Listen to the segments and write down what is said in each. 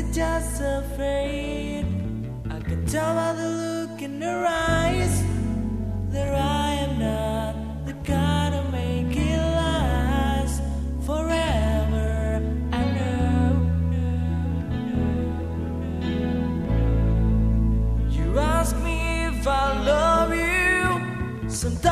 It's just a fate. I can tell by the look in her eyes that I am not the kind to make it last forever. I know. You ask me if I love you. Sometimes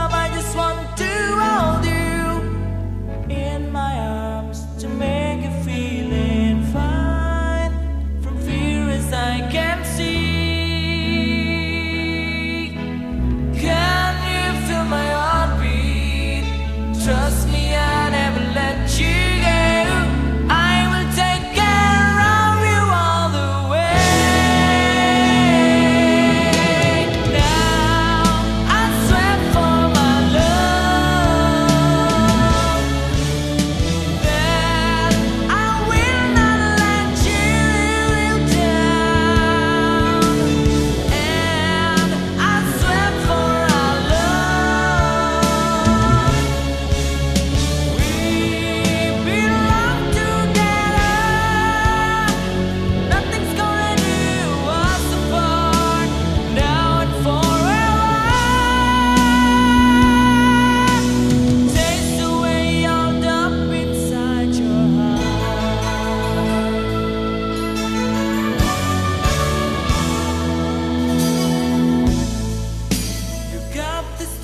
the